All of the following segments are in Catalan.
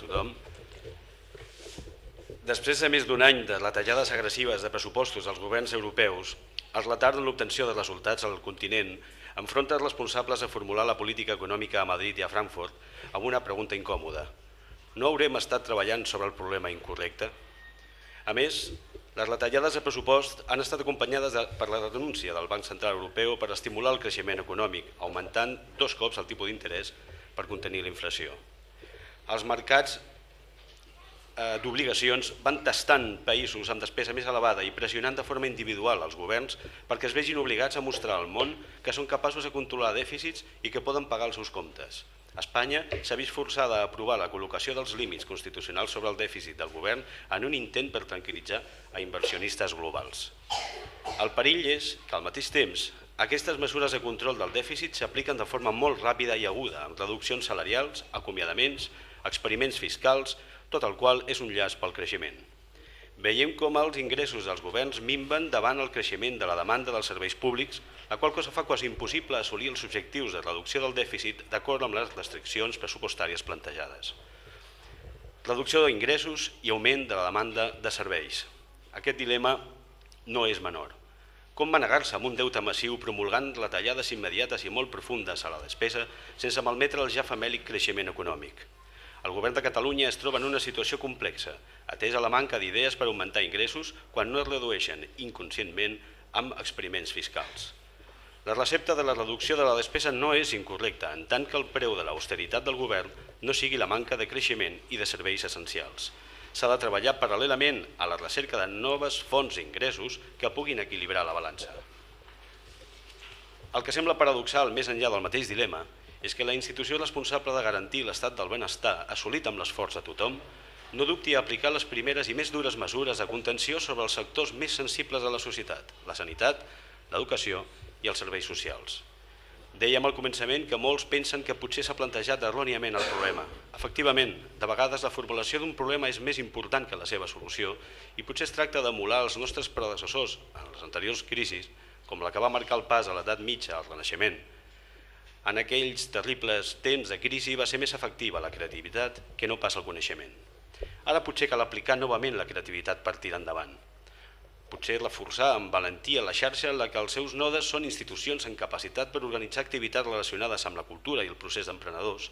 tothom. Després de més d'un any de retallades agressives de pressupostos als governs europeus, els retard en l'obtenció de resultats al continent enfronta els responsables de formular la política econòmica a Madrid i a Frankfurt amb una pregunta incòmoda. No haurem estat treballant sobre el problema incorrecte? A més, les retallades de pressupost han estat acompanyades de, per la renúncia del Banc Central Europeu per estimular el creixement econòmic, augmentant dos cops el tipus d'interès per contenir la inflació. Els mercats eh, d'obligacions van tastant països amb despesa més elevada i pressionant de forma individual els governs perquè es vegin obligats a mostrar al món que són capaços de controlar dèficits i que poden pagar els seus comptes. Espanya s'ha vist forçada a aprovar la col·locació dels límits constitucionals sobre el dèficit del govern en un intent per tranquil·litzar a inversionistes globals. El perill és que al mateix temps aquestes mesures de control del dèficit s'apliquen de forma molt ràpida i aguda, amb reduccions salarials, acomiadaments, experiments fiscals, tot el qual és un llaç pel creixement. Veiem com els ingressos dels governs minven davant el creixement de la demanda dels serveis públics, la qual cosa fa quasi impossible assolir els objectius de reducció del dèficit d'acord amb les restriccions pressupostàries plantejades. Reducció d'ingressos i augment de la demanda de serveis. Aquest dilema no és menor. Com va negar-se amb un deute massiu promulgant retallades immediates i molt profundes a la despesa sense malmetre el ja famèlic creixement econòmic? El govern de Catalunya es troba en una situació complexa, atesa la manca d'idees per augmentar ingressos quan no es redueixen inconscientment amb experiments fiscals. La recepta de la reducció de la despesa no és incorrecta, en tant que el preu de l'austeritat del govern no sigui la manca de creixement i de serveis essencials. S'ha de treballar paral·lelament a la recerca de noves fonts d'ingressos que puguin equilibrar la balança. El que sembla paradoxal més enllà del mateix dilema és que la institució responsable de garantir l'estat del benestar assolit amb l'esforç de tothom no dubti a aplicar les primeres i més dures mesures de contenció sobre els sectors més sensibles de la societat, la sanitat, l'educació i els serveis socials. Dèiem al començament que molts pensen que potser s'ha plantejat erròniament el problema. Efectivament, de vegades la formulació d'un problema és més important que la seva solució i potser es tracta d'emular els nostres predecessors en les anteriors crisis, com la que va marcar el pas a l'edat mitja al Renaixement, en aquells terribles temps de crisi va ser més efectiva la creativitat que no pas el coneixement. Ara potser cal aplicar novament la creativitat per tirar endavant. Potser reforçar amb valentia la xarxa en la que els seus nodes són institucions en capacitat per organitzar activitats relacionades amb la cultura i el procés d'emprenedors,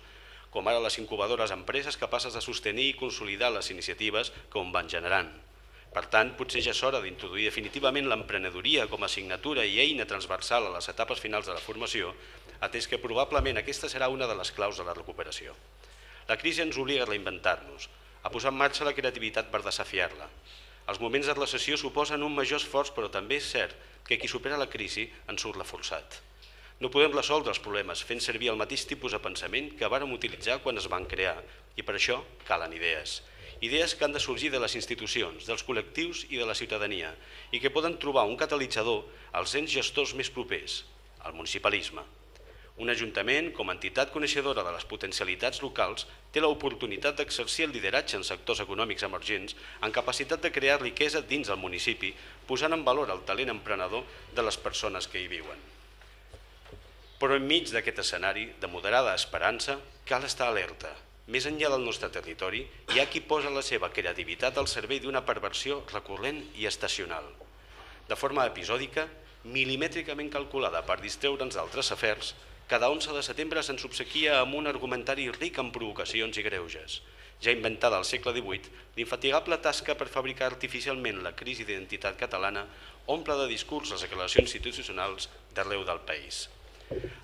com ara les incubadores empreses capaces de sostenir i consolidar les iniciatives com van generant. Per tant, potser ja és hora d'introduir definitivament l'emprenedoria com a assignatura i eina transversal a les etapes finals de la formació, atès que probablement aquesta serà una de les claus de la recuperació. La crisi ens obliga a reinventar-nos, a posar en marxa la creativitat per desafiar-la. Els moments de recessió suposen un major esforç, però també és cert que qui supera la crisi en surt reforçat. No podem resoldre els problemes fent servir el mateix tipus de pensament que vàrem utilitzar quan es van crear, i per això calen idees idees que han de sorgir de les institucions, dels col·lectius i de la ciutadania i que poden trobar un catalitzador als ens gestors més propers, el municipalisme. Un ajuntament, com a entitat coneixedora de les potencialitats locals, té l'oportunitat d'exercir el lideratge en sectors econòmics emergents amb capacitat de crear riquesa dins del municipi, posant en valor el talent emprenedor de les persones que hi viuen. Però enmig d'aquest escenari de moderada esperança, cal estar alerta, més enllà del nostre territori, hi ha qui posa la seva creativitat al servei d'una perversió recurrent i estacional. De forma episòdica, milimètricament calculada per distreure'ns d'altres afers, cada 11 de setembre se'ns obsequia amb un argumentari ric en provocacions i greuges. Ja inventada al segle XVIII, l'infatigable tasca per fabricar artificialment la crisi d'identitat catalana omple de discurs les declaracions institucionals d'arreu del país.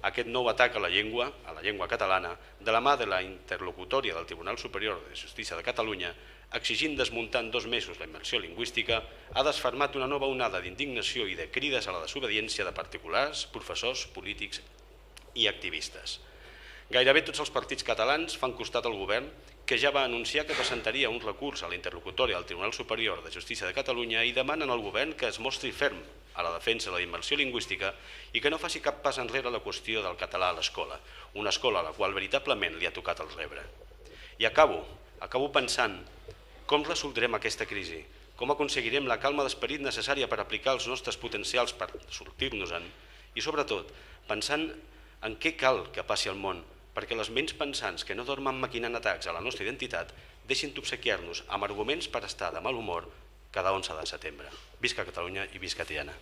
Aquest nou atac a la llengua, a la llengua catalana, de la mà de la interlocutòria del Tribunal Superior de Justícia de Catalunya, exigint desmuntar en dos mesos la immersió lingüística, ha desfermat una nova onada d'indignació i de crides a la desobediència de particulars, professors, polítics i activistes. Gairebé tots els partits catalans fan costat al govern que ja va anunciar que presentaria un recurs a la interlocutòria del Tribunal Superior de Justícia de Catalunya i demanen al govern que es mostri ferm a la defensa de la immersió lingüística i que no faci cap pas enrere la qüestió del català a l'escola, una escola a la qual veritablement li ha tocat el rebre. I acabo, acabo pensant com resoldrem aquesta crisi, com aconseguirem la calma d'esperit necessària per aplicar els nostres potencials per sortir-nos-en i sobretot pensant en què cal que passi al món perquè les ments pensants que no dormen maquinant atacs a la nostra identitat deixin d'obsequiar-nos amb arguments per estar de mal humor cada 11 de setembre. Visca Catalunya i visca Tiana.